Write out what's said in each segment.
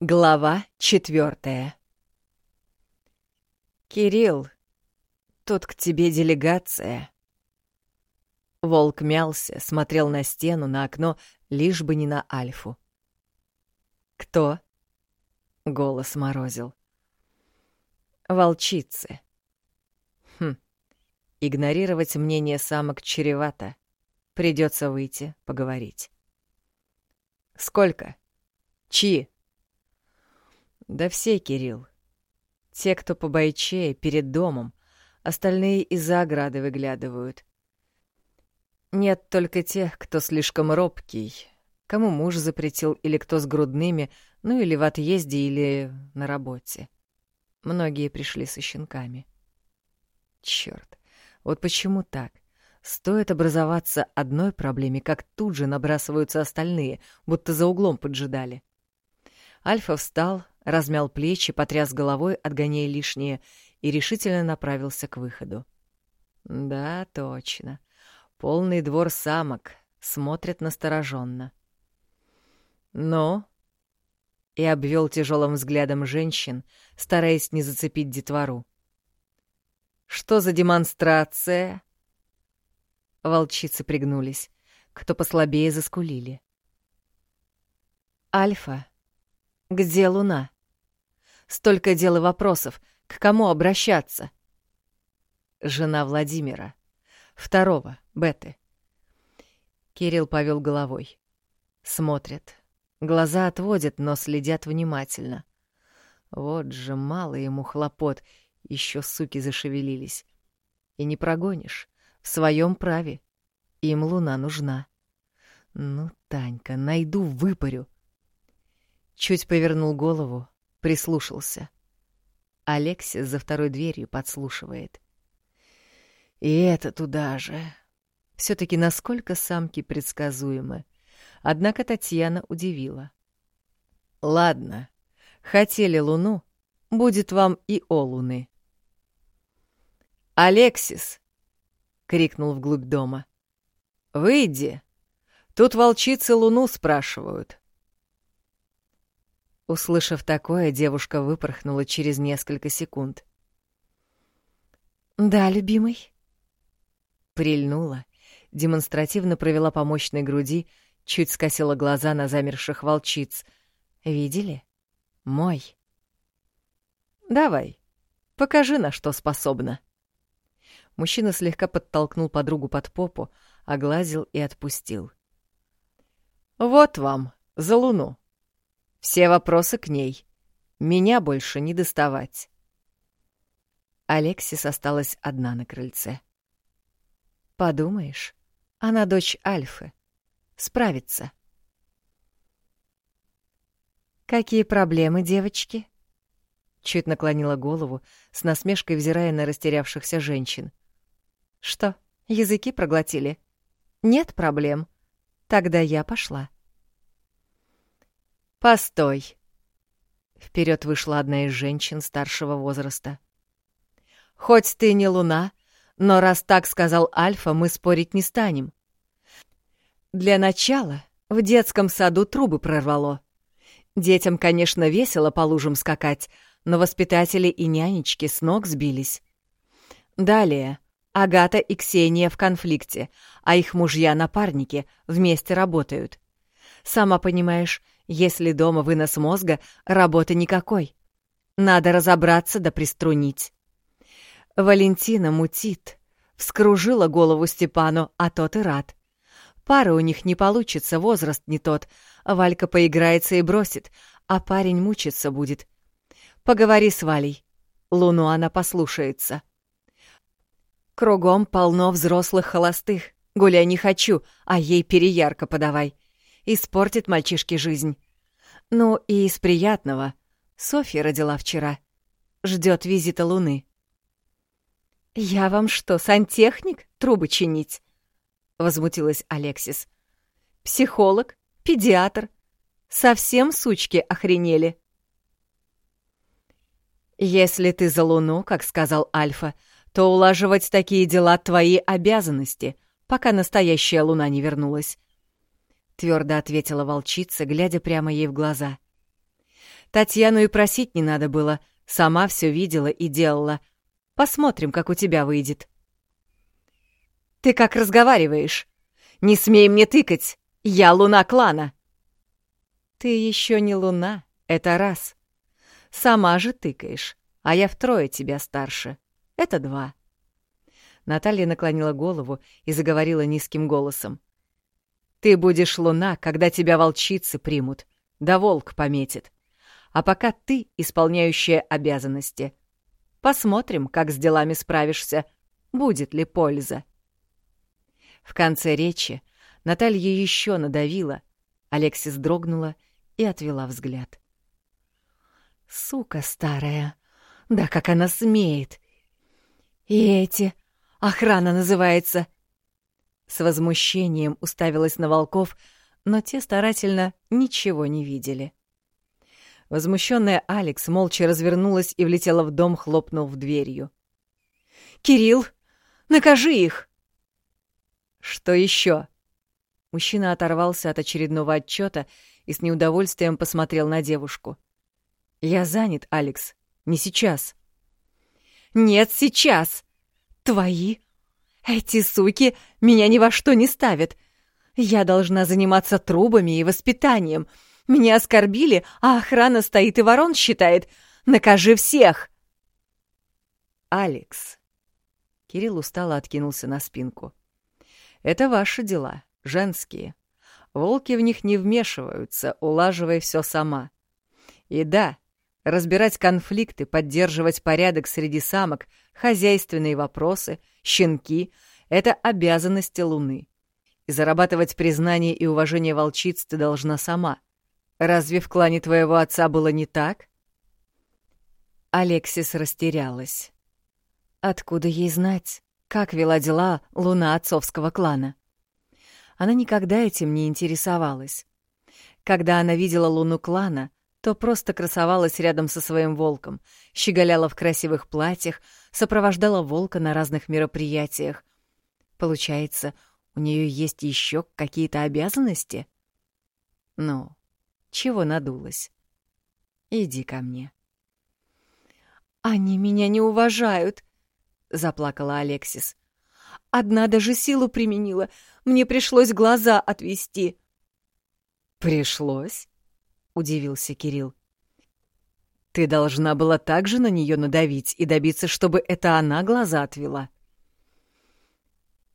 Глава четвертая. «Кирилл, тут к тебе делегация». Волк мялся, смотрел на стену, на окно, лишь бы не на Альфу. «Кто?» — голос морозил. «Волчицы». «Хм, игнорировать мнение самок чревато. Придется выйти, поговорить». «Сколько? Чьи?» Да все, Кирилл. Те, кто по бойчее, перед домом, остальные из-за ограды выглядывают. Нет только тех, кто слишком робкий, кому муж запретил или кто с грудными, ну или в отъезде, или на работе. Многие пришли со щенками. Чёрт, вот почему так? Стоит образоваться одной проблеме, как тут же набрасываются остальные, будто за углом поджидали. Альфа встал, размял плечи, потряс головой, отгоняя лишнее, и решительно направился к выходу. Да, точно. Полный двор самок, смотрят настороженно. Но... И обвел тяжелым взглядом женщин, стараясь не зацепить детвору. «Что за демонстрация?» Волчицы пригнулись. Кто послабее заскулили. «Альфа, где луна?» Столько дел и вопросов. К кому обращаться? Жена Владимира. Второго, Беты. Кирилл повел головой. Смотрят. Глаза отводят, но следят внимательно. Вот же мало ему хлопот, еще суки зашевелились. И не прогонишь. В своем праве. Им луна нужна. Ну, Танька, найду, выпарю. Чуть повернул голову, Прислушался. Алексис за второй дверью подслушивает. И это туда же. Все-таки насколько самки предсказуемы. Однако Татьяна удивила. «Ладно, хотели луну, будет вам и о луны». «Алексис!» — крикнул вглубь дома. «Выйди! Тут волчицы луну спрашивают». Услышав такое, девушка выпорхнула через несколько секунд. «Да, любимый». Прильнула, демонстративно провела по мощной груди, чуть скосила глаза на замерших волчиц. «Видели? Мой». «Давай, покажи, на что способна». Мужчина слегка подтолкнул подругу под попу, оглазил и отпустил. «Вот вам, за луну». Все вопросы к ней. Меня больше не доставать. Алексис осталась одна на крыльце. Подумаешь, она дочь Альфы. Справится. «Какие проблемы, девочки?» Чуть наклонила голову, с насмешкой взирая на растерявшихся женщин. «Что, языки проглотили? Нет проблем. Тогда я пошла». «Постой!» Вперед вышла одна из женщин старшего возраста. «Хоть ты не луна, но раз так сказал Альфа, мы спорить не станем. Для начала в детском саду трубы прорвало. Детям, конечно, весело по лужам скакать, но воспитатели и нянечки с ног сбились. Далее Агата и Ксения в конфликте, а их мужья-напарники вместе работают. Сама понимаешь, если дома вынос мозга, работы никакой. Надо разобраться да приструнить. Валентина мутит. Вскружила голову Степану, а тот и рад. Пара у них не получится, возраст не тот. Валька поиграется и бросит, а парень мучиться будет. Поговори с Валей. Луну она послушается. Кругом полно взрослых холостых. Гуляй не хочу, а ей переярко подавай испортит мальчишке жизнь. Ну и из приятного. Софья родила вчера. Ждет визита Луны. «Я вам что, сантехник? Трубы чинить?» — возмутилась Алексис. «Психолог? Педиатр? Совсем сучки охренели?» «Если ты за Луну, как сказал Альфа, то улаживать такие дела — твои обязанности, пока настоящая Луна не вернулась. — твердо ответила волчица, глядя прямо ей в глаза. Татьяну и просить не надо было, сама все видела и делала. Посмотрим, как у тебя выйдет. Ты как разговариваешь? Не смей мне тыкать! Я луна клана!» «Ты еще не луна, это раз. Сама же тыкаешь, а я втрое тебя старше. Это два». Наталья наклонила голову и заговорила низким голосом. «Ты будешь луна, когда тебя волчицы примут, да волк пометит. А пока ты исполняющая обязанности. Посмотрим, как с делами справишься, будет ли польза». В конце речи Наталья еще надавила, Алексис дрогнула и отвела взгляд. «Сука старая! Да как она смеет! И эти... Охрана называется!» С возмущением уставилась на волков, но те старательно ничего не видели. Возмущенная Алекс молча развернулась и влетела в дом, хлопнув дверью. «Кирилл, накажи их!» «Что еще?» Мужчина оторвался от очередного отчета и с неудовольствием посмотрел на девушку. «Я занят, Алекс. Не сейчас». «Нет, сейчас! Твои? Эти суки меня ни во что не ставят. Я должна заниматься трубами и воспитанием. Меня оскорбили, а охрана стоит и ворон считает. Накажи всех!» «Алекс». Кирилл устало откинулся на спинку. Это ваши дела, женские. Волки в них не вмешиваются, улаживая все сама. И да, разбирать конфликты, поддерживать порядок среди самок, хозяйственные вопросы, щенки — это обязанности Луны. И зарабатывать признание и уважение волчиц ты должна сама. Разве в клане твоего отца было не так? Алексис растерялась. Откуда ей знать? как вела дела луна отцовского клана. Она никогда этим не интересовалась. Когда она видела луну клана, то просто красовалась рядом со своим волком, щеголяла в красивых платьях, сопровождала волка на разных мероприятиях. Получается, у нее есть еще какие-то обязанности? Ну, чего надулась? Иди ко мне. «Они меня не уважают», — заплакала Алексис. «Одна даже силу применила. Мне пришлось глаза отвести». «Пришлось?» — удивился Кирилл. «Ты должна была также на нее надавить и добиться, чтобы это она глаза отвела».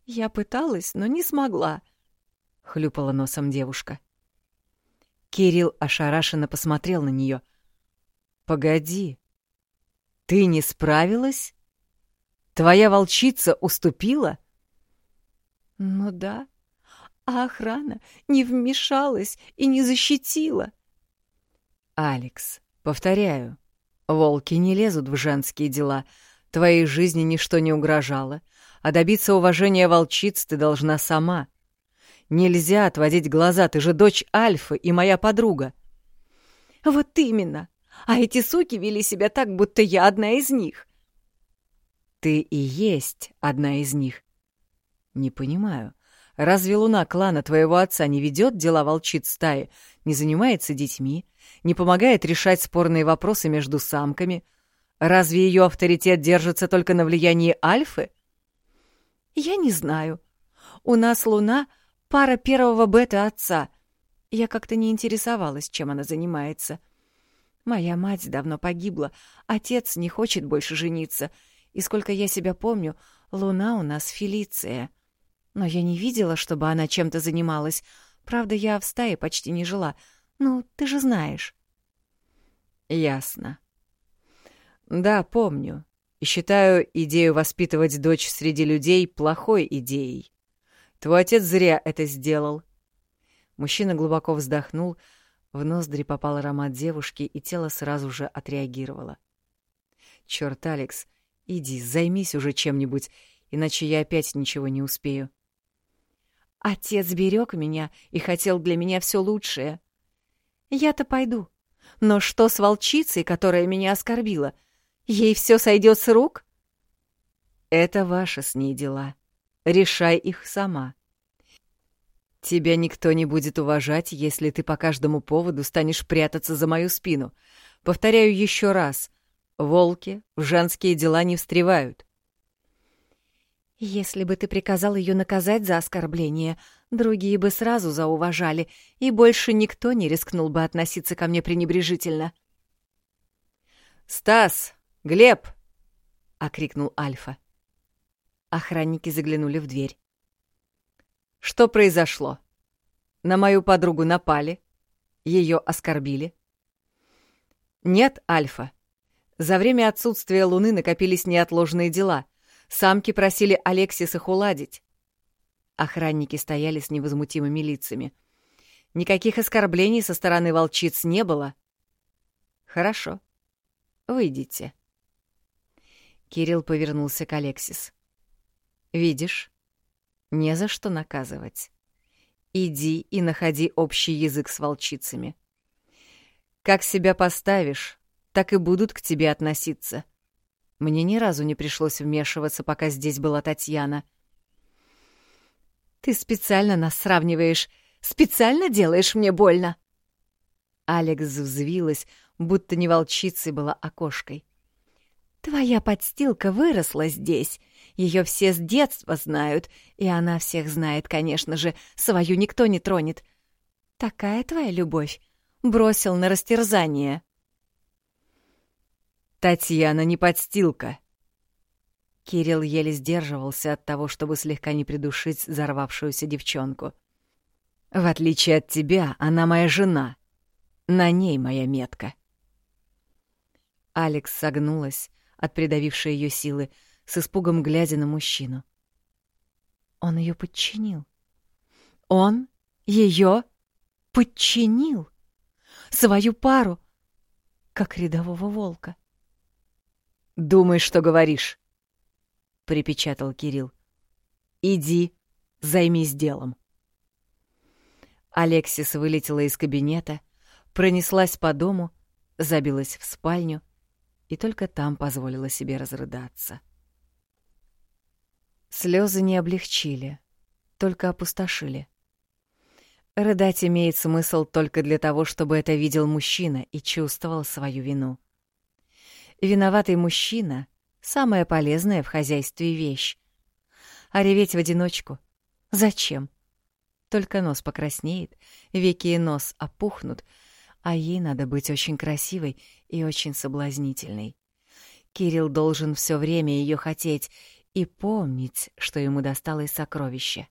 «Я пыталась, но не смогла», — хлюпала носом девушка. Кирилл ошарашенно посмотрел на нее. «Погоди, ты не справилась?» Твоя волчица уступила? Ну да. А охрана не вмешалась и не защитила. Алекс, повторяю, волки не лезут в женские дела. Твоей жизни ничто не угрожало, а добиться уважения волчиц ты должна сама. Нельзя отводить глаза, ты же дочь Альфы и моя подруга. Вот именно. А эти суки вели себя так, будто я одна из них. Ты и есть одна из них. Не понимаю. Разве луна клана твоего отца не ведет дела волчиц стаи, не занимается детьми, не помогает решать спорные вопросы между самками? Разве ее авторитет держится только на влиянии Альфы? Я не знаю. У нас луна — пара первого бета отца. Я как-то не интересовалась, чем она занимается. Моя мать давно погибла, отец не хочет больше жениться — и сколько я себя помню, луна у нас Фелиция. Но я не видела, чтобы она чем-то занималась. Правда, я в стае почти не жила. Ну, ты же знаешь. Ясно. Да, помню. И считаю идею воспитывать дочь среди людей плохой идеей. Твой отец зря это сделал. Мужчина глубоко вздохнул, в ноздри попал аромат девушки, и тело сразу же отреагировало. Чёрт, Алекс, Иди, займись уже чем-нибудь, иначе я опять ничего не успею. Отец берег меня и хотел для меня все лучшее. Я-то пойду. Но что с волчицей, которая меня оскорбила? Ей все сойдет с рук? Это ваши с ней дела. Решай их сама. Тебя никто не будет уважать, если ты по каждому поводу станешь прятаться за мою спину. Повторяю еще раз. Волки в женские дела не встревают. Если бы ты приказал ее наказать за оскорбление, другие бы сразу зауважали, и больше никто не рискнул бы относиться ко мне пренебрежительно. «Стас! Глеб!» — окрикнул Альфа. Охранники заглянули в дверь. «Что произошло? На мою подругу напали? Ее оскорбили?» «Нет, Альфа. За время отсутствия Луны накопились неотложные дела. Самки просили Алексис их уладить». Охранники стояли с невозмутимыми лицами. Никаких оскорблений со стороны волчиц не было. «Хорошо. Выйдите». Кирилл повернулся к Алексис. Видишь? Не за что наказывать. Иди и находи общий язык с волчицами. Как себя поставишь, так и будут к тебе относиться. Мне ни разу не пришлось вмешиваться, пока здесь была Татьяна. Ты специально нас сравниваешь, специально делаешь мне больно. Алекс взвилась, будто не волчицей была, а кошкой. Твоя подстилка выросла здесь, ее все с детства знают, и она всех знает, конечно же, свою никто не тронет. Такая твоя любовь. Бросил на растерзание. Татьяна не подстилка. Кирилл еле сдерживался от того, чтобы слегка не придушить взорвавшуюся девчонку. В отличие от тебя, она моя жена. На ней моя метка. Алекс согнулась от придавившей ее силы, с испугом глядя на мужчину. Он ее подчинил. Он ее подчинил. Свою пару, как рядового волка. «Думай, что говоришь», — припечатал Кирилл. «Иди, займись делом». Алексис вылетела из кабинета, пронеслась по дому, забилась в спальню и только там позволила себе разрыдаться. Слезы не облегчили, только опустошили. Рыдать имеет смысл только для того, чтобы это видел мужчина и чувствовал свою вину. Виноватый мужчина — самая полезная в хозяйстве вещь. А реветь в одиночку — зачем? Только нос покраснеет, веки и нос опухнут, а ей надо быть очень красивой и очень соблазнительной. Кирилл должен все время ее хотеть и помнить, что ему досталось сокровище.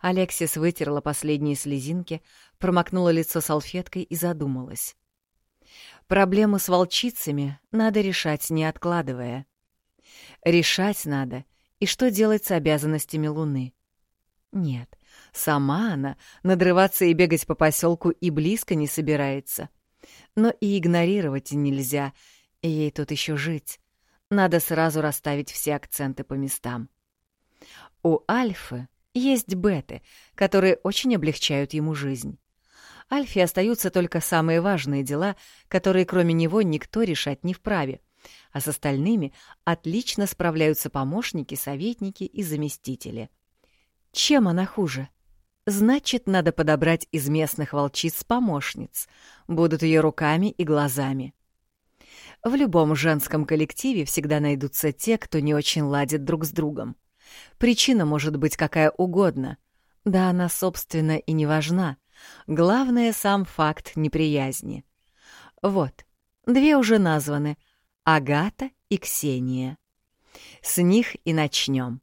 Алексис вытерла последние слезинки, промокнула лицо салфеткой и задумалась. Проблему с волчицами надо решать, не откладывая. Решать надо, и что делать с обязанностями Луны. Нет, сама она надрываться и бегать по поселку и близко не собирается. Но и игнорировать нельзя, ей тут еще жить. Надо сразу расставить все акценты по местам. У Альфы есть беты, которые очень облегчают ему жизнь. Альфе остаются только самые важные дела, которые кроме него никто решать не вправе, а с остальными отлично справляются помощники, советники и заместители. Чем она хуже? Значит, надо подобрать из местных волчиц помощниц, будут ее руками и глазами. В любом женском коллективе всегда найдутся те, кто не очень ладит друг с другом. Причина может быть какая угодно. Да она, собственно, и не важна. Главное — сам факт неприязни. Вот, две уже названы — Агата и Ксения. С них и начнем.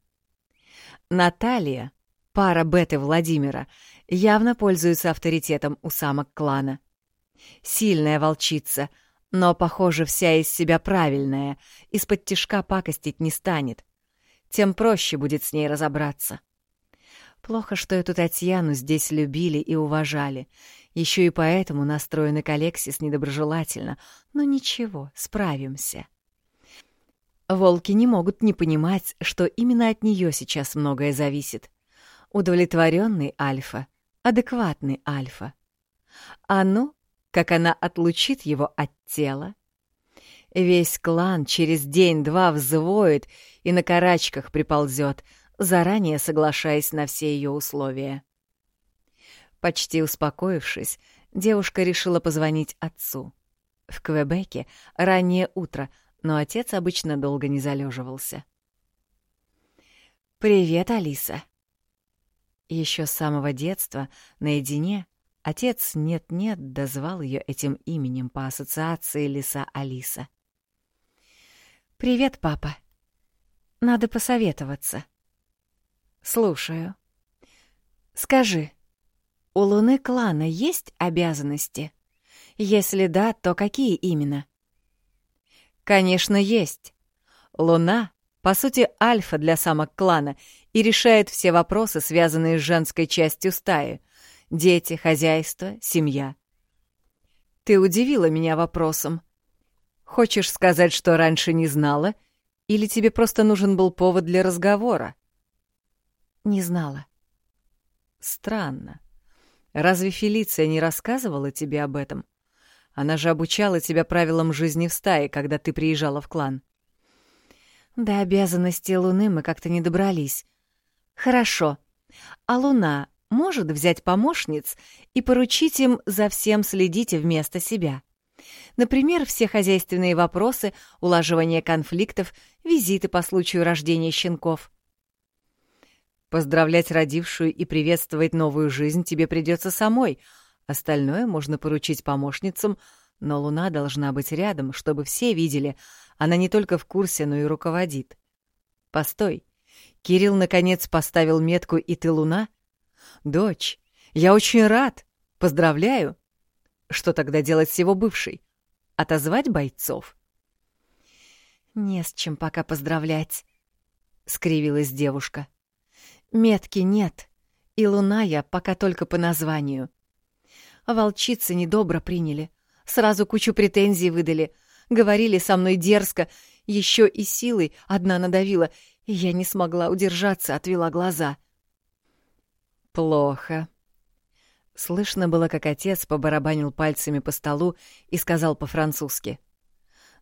Наталья, пара Беты Владимира, явно пользуется авторитетом у самок клана. Сильная волчица — но, похоже, вся из себя правильная, из-под тишка пакостить не станет. Тем проще будет с ней разобраться. Плохо, что эту Татьяну здесь любили и уважали. Еще и поэтому настроены к Алексис недоброжелательно. Но ничего, справимся. Волки не могут не понимать, что именно от нее сейчас многое зависит. Удовлетворенный Альфа, адекватный Альфа. А ну, как она отлучит его от тела. Весь клан через день-два взвоет и на карачках приползет, заранее соглашаясь на все ее условия. Почти успокоившись, девушка решила позвонить отцу. В Квебеке раннее утро, но отец обычно долго не залеживался. «Привет, Алиса!» Еще с самого детства, наедине, отец нет-нет дозвал ее этим именем по ассоциации лиса Алиса. «Привет, папа. Надо посоветоваться». «Слушаю. Скажи, у Луны клана есть обязанности? Если да, то какие именно?» «Конечно, есть. Луна по сути, альфа для самок клана и решает все вопросы, связанные с женской частью стаи. Дети, хозяйство, семья. Ты удивила меня вопросом. Хочешь сказать, что раньше не знала, или тебе просто нужен был повод для разговора? Не знала. Странно. Разве Фелиция не рассказывала тебе об этом? Она же обучала тебя правилам жизни в стае, когда ты приезжала в клан. До обязанностей Луны мы как-то не добрались. Хорошо. А Луна может взять помощниц и поручить им за всем следить вместо себя. Например, все хозяйственные вопросы, улаживание конфликтов, визиты по случаю рождения щенков. Поздравлять родившую и приветствовать новую жизнь тебе придется самой. Остальное можно поручить помощницам, но Луна должна быть рядом, чтобы все видели, она не только в курсе, но и руководит. Постой. Кирилл наконец поставил метку «И ты луна»? Дочь, я очень рад. Поздравляю. Что тогда делать с его бывшей? Отозвать бойцов? Не с чем пока поздравлять, — скривилась девушка. Метки нет, и луна я пока только по названию. Волчицы недобро приняли, сразу кучу претензий выдали — говорили со мной дерзко, еще и силой одна надавила, и я не смогла удержаться, отвела глаза. «Плохо». Слышно было, как отец побарабанил пальцами по столу и сказал по-французски.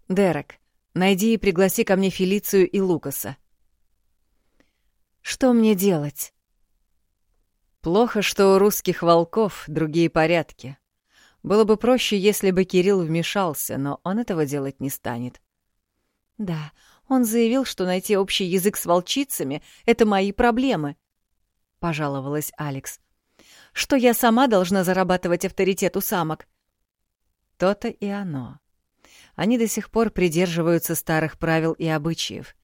«Дерек, найди и пригласи ко мне Фелицию и Лукаса». «Что мне делать?» «Плохо, что у русских волков другие порядки. Было бы проще, если бы Кирилл вмешался, но он этого делать не станет. Да, он заявил, что найти общий язык с волчицами — это мои проблемы, — пожаловалась Алекс. Что я сама должна зарабатывать авторитет у самок? То-то и оно. Они до сих пор придерживаются старых правил и обычаев.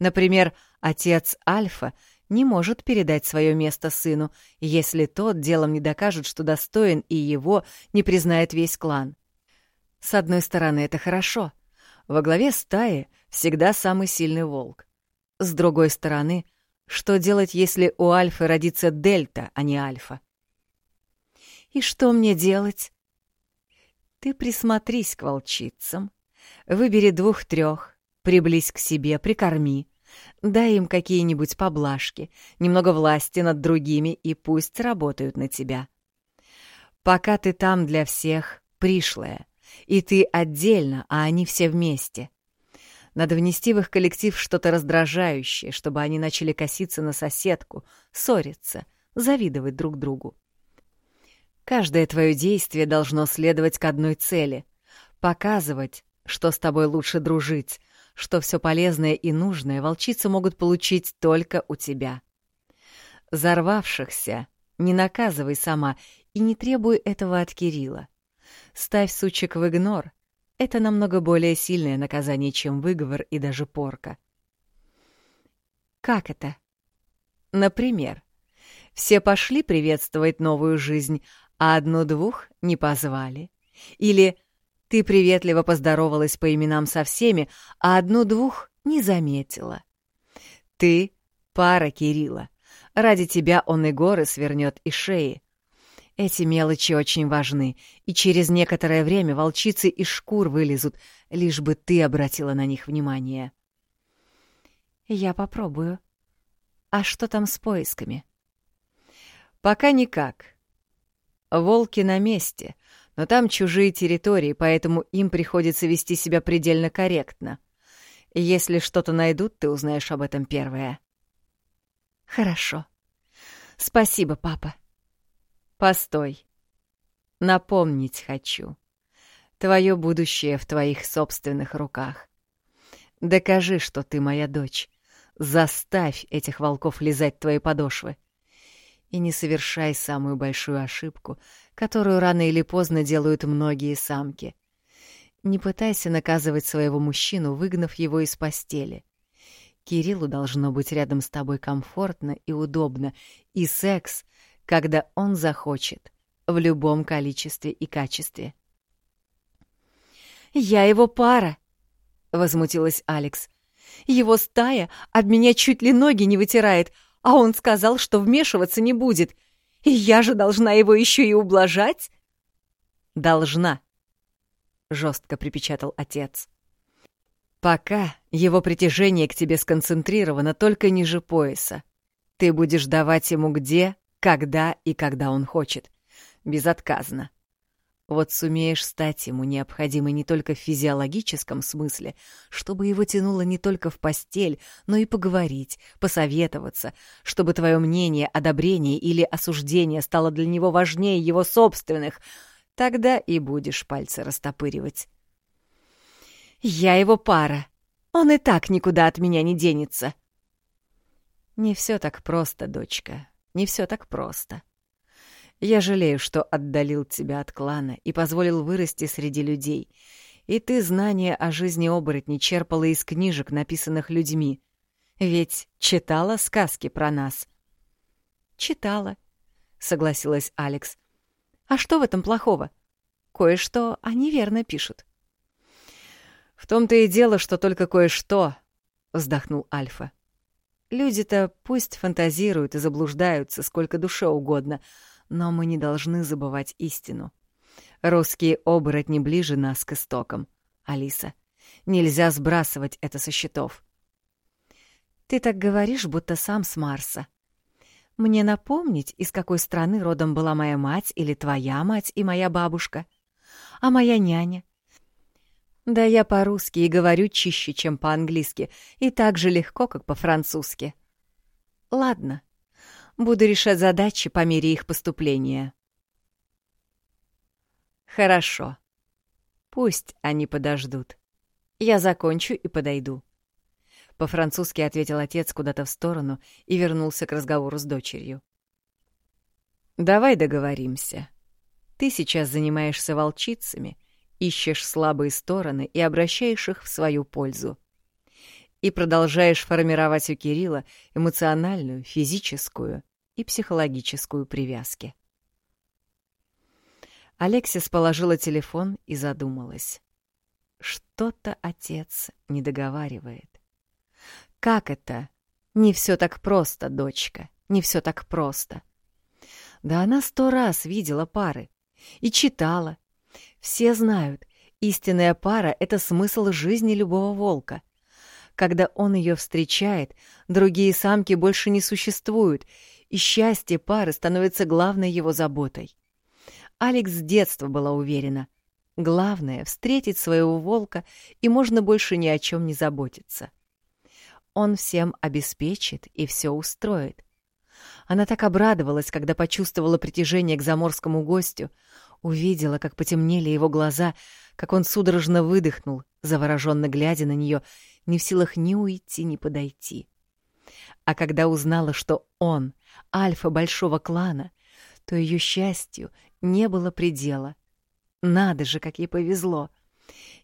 Например, отец Альфа не может передать свое место сыну, если тот делом не докажет, что достоин, и его не признает весь клан. С одной стороны, это хорошо. Во главе стаи всегда самый сильный волк. С другой стороны, что делать, если у Альфы родится Дельта, а не Альфа? И что мне делать? Ты присмотрись к волчицам, выбери двух-трех, приблизь к себе, прикорми, Дай им какие-нибудь поблажки, немного власти над другими, и пусть работают на тебя. Пока ты там для всех пришлая, и ты отдельно, а они все вместе. Надо внести в их коллектив что-то раздражающее, чтобы они начали коситься на соседку, ссориться, завидовать друг другу. Каждое твое действие должно следовать к одной цели — показывать, что с тобой лучше дружить, что все полезное и нужное волчицы могут получить только у тебя. Зарвавшихся не наказывай сама и не требуй этого от Кирилла. Ставь сучек в игнор. Это намного более сильное наказание, чем выговор и даже порка. Как это? Например, все пошли приветствовать новую жизнь, а одну-двух не позвали. Или ты приветливо поздоровалась по именам со всеми, а одну-двух не заметила. Ты — пара Кирилла. Ради тебя он и горы свернет, и шеи. Эти мелочи очень важны, и через некоторое время волчицы из шкур вылезут, лишь бы ты обратила на них внимание. Я попробую. А что там с поисками? Пока никак. Волки на месте, но там чужие территории, поэтому им приходится вести себя предельно корректно. Если что-то найдут, ты узнаешь об этом первое. Хорошо. Спасибо, папа. Постой. Напомнить хочу. Твое будущее в твоих собственных руках. Докажи, что ты моя дочь. Заставь этих волков лизать твои подошвы. И не совершай самую большую ошибку, которую рано или поздно делают многие самки. Не пытайся наказывать своего мужчину, выгнав его из постели. Кириллу должно быть рядом с тобой комфортно и удобно, и секс, когда он захочет, в любом количестве и качестве. «Я его пара!» — возмутилась Алекс. «Его стая об меня чуть ли ноги не вытирает, а он сказал, что вмешиваться не будет. И я же должна его еще и ублажать?» «Должна», — жестко припечатал отец. «Пока его притяжение к тебе сконцентрировано только ниже пояса. Ты будешь давать ему где, когда и когда он хочет. Безотказно. Вот сумеешь стать ему необходимой не только в физиологическом смысле, чтобы его тянуло не только в постель, но и поговорить, посоветоваться, чтобы твое мнение, одобрение или осуждение стало для него важнее его собственных — Тогда и будешь пальцы растопыривать. «Я его пара. Он и так никуда от меня не денется». «Не все так просто, дочка, не все так просто. Я жалею, что отдалил тебя от клана и позволил вырасти среди людей, и ты знания о жизни оборотней черпала из книжек, написанных людьми. Ведь читала сказки про нас». «Читала», — согласилась Алекс. А что в этом плохого? Кое-что они верно пишут. В том-то и дело, что только кое-что, вздохнул Альфа. Люди-то пусть фантазируют и заблуждаются сколько душе угодно, но мы не должны забывать истину. Русские оборотни ближе нас к истокам. Алиса, нельзя сбрасывать это со счетов. Ты так говоришь, будто сам с Марса, мне напомнить, из какой страны родом была моя мать или твоя мать и моя бабушка? А моя няня? Да я по-русски и говорю чище, чем по-английски, и так же легко, как по-французски. Ладно, буду решать задачи по мере их поступления. Хорошо. Пусть они подождут. Я закончу и подойду. По-французски ответил отец куда-то в сторону и вернулся к разговору с дочерью. «Давай договоримся. Ты сейчас занимаешься волчицами, ищешь слабые стороны и обращаешь их в свою пользу. И продолжаешь формировать у Кирилла эмоциональную, физическую и психологическую привязки». Алексис положила телефон и задумалась. Что-то отец не договаривает. Как это? Не все так просто, дочка, не все так просто. Да она сто раз видела пары и читала. Все знают, истинная пара — это смысл жизни любого волка. Когда он ее встречает, другие самки больше не существуют, и счастье пары становится главной его заботой. Алекс с детства была уверена. Главное — встретить своего волка, и можно больше ни о чем не заботиться. Он всем обеспечит и все устроит. Она так обрадовалась, когда почувствовала притяжение к заморскому гостю, увидела, как потемнели его глаза, как он судорожно выдохнул, завороженно глядя на нее, не в силах ни уйти, ни подойти. А когда узнала, что он — альфа большого клана, то ее счастью не было предела. Надо же, как ей повезло!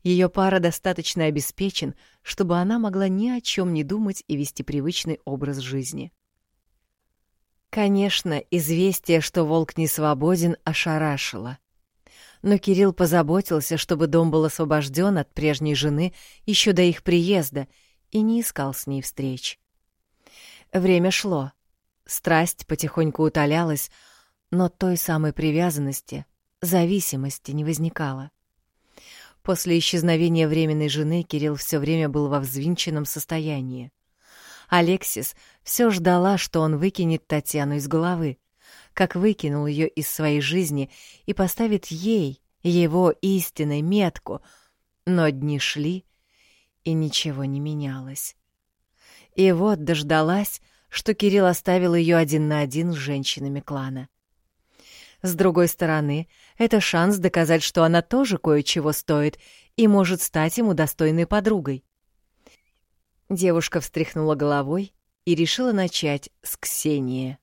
Ее пара достаточно обеспечен, чтобы она могла ни о чем не думать и вести привычный образ жизни. Конечно, известие, что волк не свободен, ошарашило. Но Кирилл позаботился, чтобы дом был освобожден от прежней жены еще до их приезда и не искал с ней встреч. Время шло. Страсть потихоньку утолялась, но той самой привязанности, зависимости не возникало. После исчезновения временной жены Кирилл все время был во взвинченном состоянии. Алексис все ждала, что он выкинет Татьяну из головы, как выкинул ее из своей жизни и поставит ей, его истинной метку. Но дни шли, и ничего не менялось. И вот дождалась, что Кирилл оставил ее один на один с женщинами клана. С другой стороны, это шанс доказать, что она тоже кое-чего стоит и может стать ему достойной подругой. Девушка встряхнула головой и решила начать с Ксении.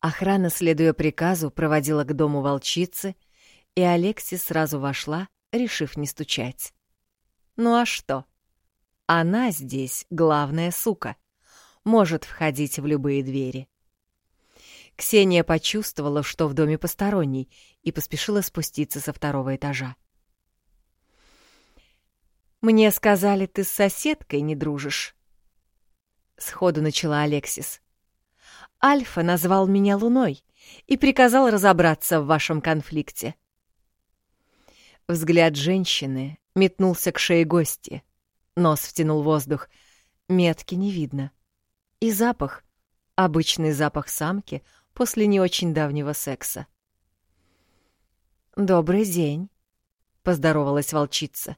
Охрана, следуя приказу, проводила к дому волчицы, и Алексис сразу вошла, решив не стучать. Ну а что? Она здесь главная сука. Может входить в любые двери. Ксения почувствовала, что в доме посторонний, и поспешила спуститься со второго этажа. «Мне сказали, ты с соседкой не дружишь», — сходу начала Алексис. Альфа назвал меня Луной и приказал разобраться в вашем конфликте. Взгляд женщины метнулся к шее гости. Нос втянул воздух. Метки не видно. И запах. Обычный запах самки после не очень давнего секса. «Добрый день», — поздоровалась волчица.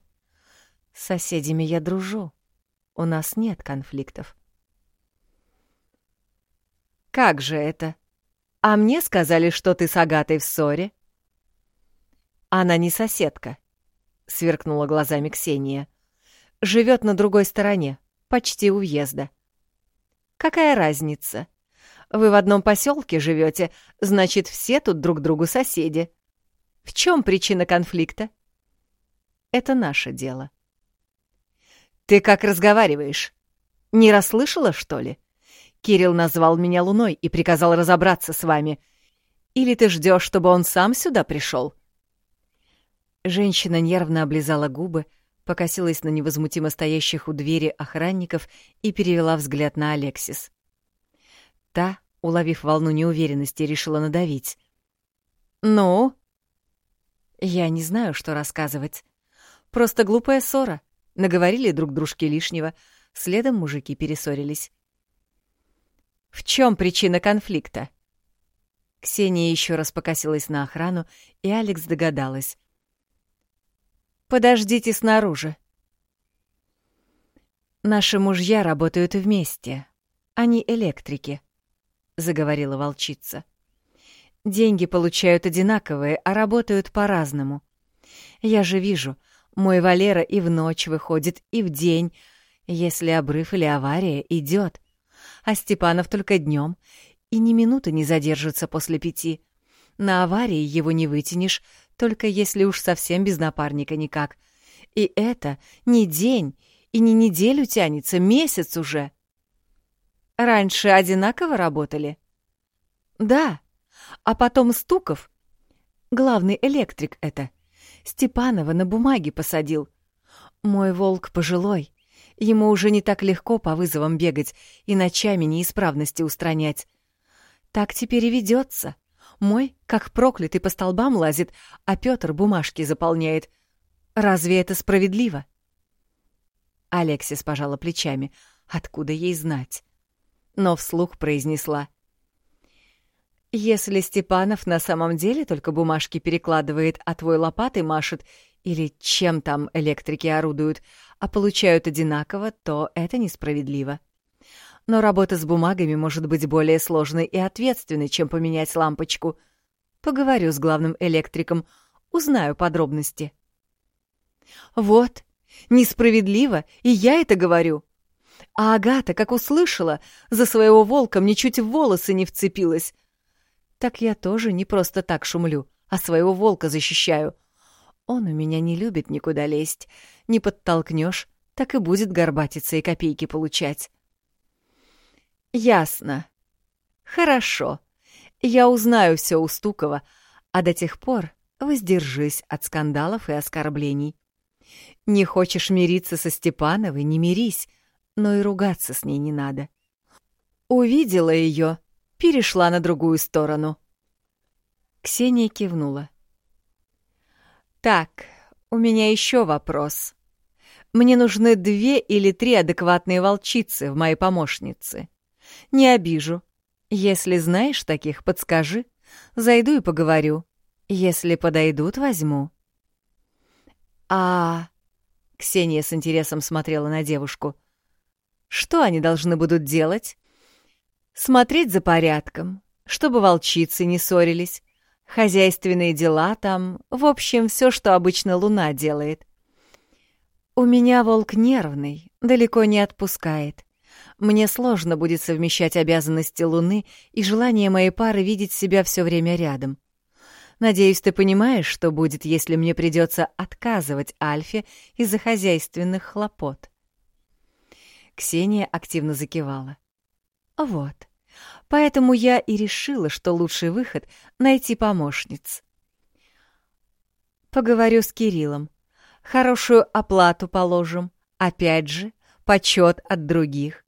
«С соседями я дружу. У нас нет конфликтов». «Как же это? А мне сказали, что ты с Агатой в ссоре?» «Она не соседка», — сверкнула глазами Ксения. «Живет на другой стороне, почти у въезда». «Какая разница? Вы в одном поселке живете, значит, все тут друг другу соседи. В чем причина конфликта?» «Это наше дело». «Ты как разговариваешь? Не расслышала, что ли?» Кирилл назвал меня Луной и приказал разобраться с вами. Или ты ждешь, чтобы он сам сюда пришел? Женщина нервно облизала губы, покосилась на невозмутимо стоящих у двери охранников и перевела взгляд на Алексис. Та, уловив волну неуверенности, решила надавить. «Ну?» «Я не знаю, что рассказывать. Просто глупая ссора. Наговорили друг дружке лишнего. Следом мужики перессорились. В чем причина конфликта? Ксения еще раз покосилась на охрану, и Алекс догадалась. «Подождите снаружи». «Наши мужья работают вместе. Они электрики», — заговорила волчица. «Деньги получают одинаковые, а работают по-разному. Я же вижу, мой Валера и в ночь выходит, и в день, если обрыв или авария идет а Степанов только днем, и ни минуты не задержится после пяти. На аварии его не вытянешь, только если уж совсем без напарника никак. И это не день и не неделю тянется, месяц уже. Раньше одинаково работали? Да. А потом Стуков, главный электрик это, Степанова на бумаге посадил. Мой волк пожилой, Ему уже не так легко по вызовам бегать и ночами неисправности устранять. Так теперь и ведется. Мой, как проклятый, по столбам лазит, а Пётр бумажки заполняет. Разве это справедливо? Алексис пожала плечами. Откуда ей знать? Но вслух произнесла. «Если Степанов на самом деле только бумажки перекладывает, а твой лопатой машет, или чем там электрики орудуют, а получают одинаково, то это несправедливо. Но работа с бумагами может быть более сложной и ответственной, чем поменять лампочку. Поговорю с главным электриком, узнаю подробности. Вот, несправедливо, и я это говорю. А Агата, как услышала, за своего волка мне чуть в волосы не вцепилась. Так я тоже не просто так шумлю, а своего волка защищаю — он у меня не любит никуда лезть. Не подтолкнешь, так и будет горбатиться и копейки получать. Ясно. Хорошо. Я узнаю все у Стукова, а до тех пор воздержись от скандалов и оскорблений. Не хочешь мириться со Степановой — не мирись, но и ругаться с ней не надо. Увидела ее, перешла на другую сторону. Ксения кивнула. Так, у меня еще вопрос. Мне нужны две или три адекватные волчицы в моей помощнице. Не обижу. Если знаешь таких, подскажи. Зайду и поговорю. Если подойдут, возьму. А... Ксения с интересом смотрела на девушку. Что они должны будут делать? Смотреть за порядком, чтобы волчицы не ссорились, Хозяйственные дела там, в общем, все, что обычно луна делает. У меня волк нервный, далеко не отпускает. Мне сложно будет совмещать обязанности луны и желание моей пары видеть себя все время рядом. Надеюсь, ты понимаешь, что будет, если мне придется отказывать Альфе из-за хозяйственных хлопот. Ксения активно закивала. Вот. Поэтому я и решила, что лучший выход — найти помощниц. Поговорю с Кириллом. Хорошую оплату положим. Опять же, почет от других.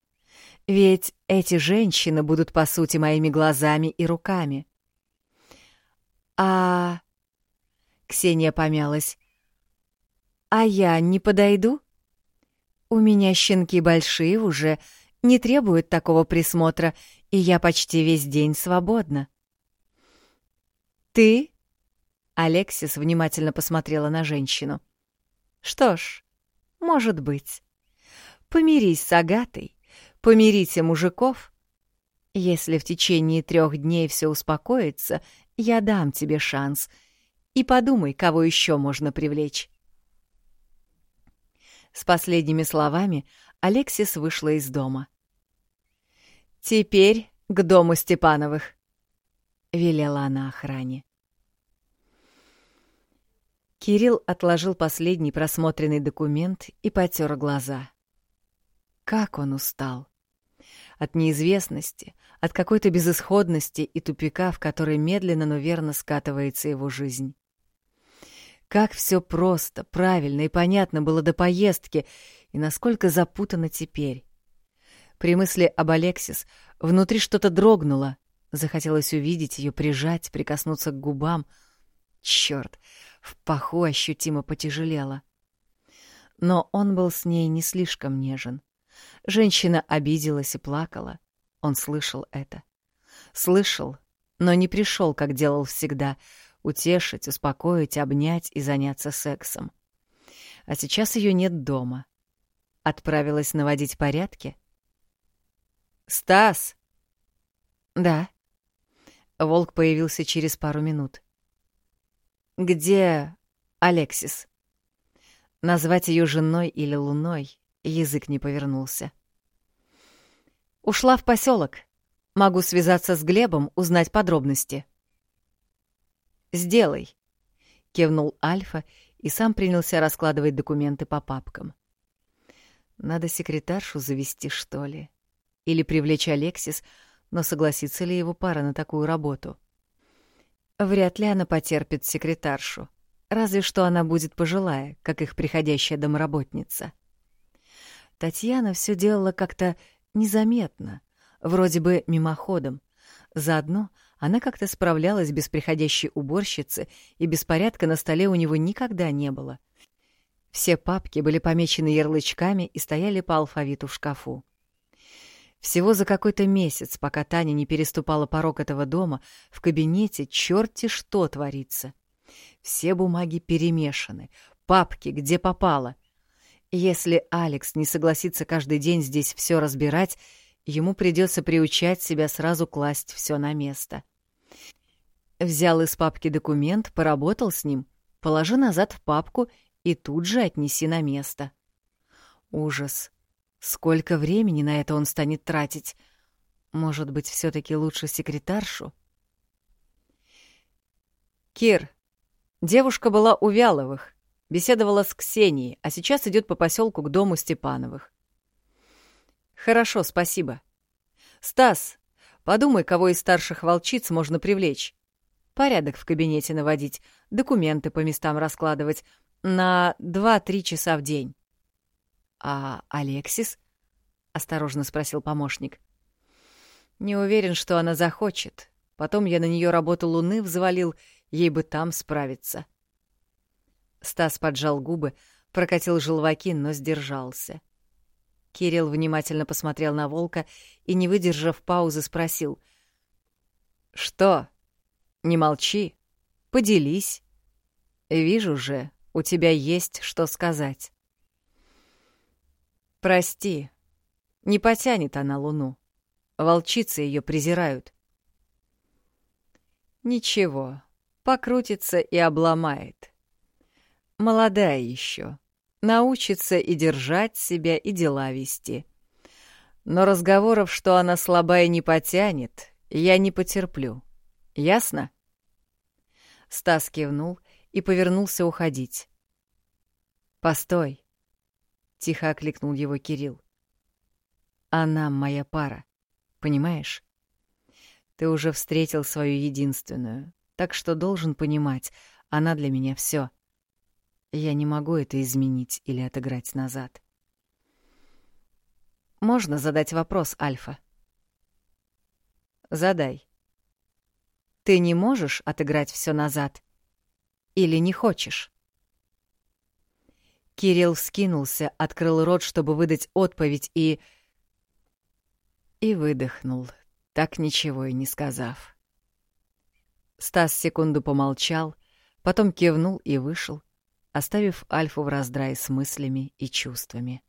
Ведь эти женщины будут, по сути, моими глазами и руками. А... Ксения помялась. А я не подойду? У меня щенки большие уже, не требуют такого присмотра, и я почти весь день свободна. «Ты?» — Алексис внимательно посмотрела на женщину. «Что ж, может быть. Помирись с Агатой, помирите мужиков. Если в течение трех дней все успокоится, я дам тебе шанс. И подумай, кого еще можно привлечь». С последними словами Алексис вышла из дома. «Теперь к дому Степановых», — велела она охране. Кирилл отложил последний просмотренный документ и потер глаза. Как он устал! От неизвестности, от какой-то безысходности и тупика, в который медленно, но верно скатывается его жизнь. Как все просто, правильно и понятно было до поездки, и насколько запутано теперь. При мысли об Алексис внутри что-то дрогнуло. Захотелось увидеть ее, прижать, прикоснуться к губам. Черт, в паху ощутимо потяжелело. Но он был с ней не слишком нежен. Женщина обиделась и плакала. Он слышал это. Слышал, но не пришел, как делал всегда, утешить, успокоить, обнять и заняться сексом. А сейчас ее нет дома. Отправилась наводить порядки — «Стас!» «Да». Волк появился через пару минут. «Где Алексис?» Назвать ее женой или луной язык не повернулся. «Ушла в поселок. Могу связаться с Глебом, узнать подробности». «Сделай», — кивнул Альфа и сам принялся раскладывать документы по папкам. «Надо секретаршу завести, что ли?» или привлечь Алексис, но согласится ли его пара на такую работу? Вряд ли она потерпит секретаршу, разве что она будет пожилая, как их приходящая домработница. Татьяна все делала как-то незаметно, вроде бы мимоходом. Заодно она как-то справлялась без приходящей уборщицы, и беспорядка на столе у него никогда не было. Все папки были помечены ярлычками и стояли по алфавиту в шкафу. Всего за какой-то месяц, пока Таня не переступала порог этого дома, в кабинете черти что творится. Все бумаги перемешаны, папки где попало. Если Алекс не согласится каждый день здесь все разбирать, ему придется приучать себя сразу класть все на место. Взял из папки документ, поработал с ним, положи назад в папку и тут же отнеси на место. Ужас. Сколько времени на это он станет тратить? Может быть, все таки лучше секретаршу? Кир, девушка была у Вяловых, беседовала с Ксенией, а сейчас идет по поселку к дому Степановых. Хорошо, спасибо. Стас, подумай, кого из старших волчиц можно привлечь. Порядок в кабинете наводить, документы по местам раскладывать на 2-3 часа в день. «А Алексис?» — осторожно спросил помощник. «Не уверен, что она захочет. Потом я на нее работу Луны взвалил, ей бы там справиться». Стас поджал губы, прокатил желваки, но сдержался. Кирилл внимательно посмотрел на волка и, не выдержав паузы, спросил. «Что? Не молчи. Поделись. Вижу же, у тебя есть что сказать». Прости, не потянет она луну. Волчицы ее презирают. Ничего, покрутится и обломает. Молодая еще, научится и держать себя, и дела вести. Но разговоров, что она слабая, не потянет, я не потерплю. Ясно? Стас кивнул и повернулся уходить. «Постой!» — тихо окликнул его Кирилл. «Она моя пара, понимаешь? Ты уже встретил свою единственную, так что должен понимать, она для меня все. Я не могу это изменить или отыграть назад». «Можно задать вопрос, Альфа?» «Задай». «Ты не можешь отыграть все назад?» Или не хочешь?» Кирилл вскинулся, открыл рот, чтобы выдать отповедь, и... И выдохнул, так ничего и не сказав. Стас секунду помолчал, потом кивнул и вышел, оставив Альфу в раздрае с мыслями и чувствами.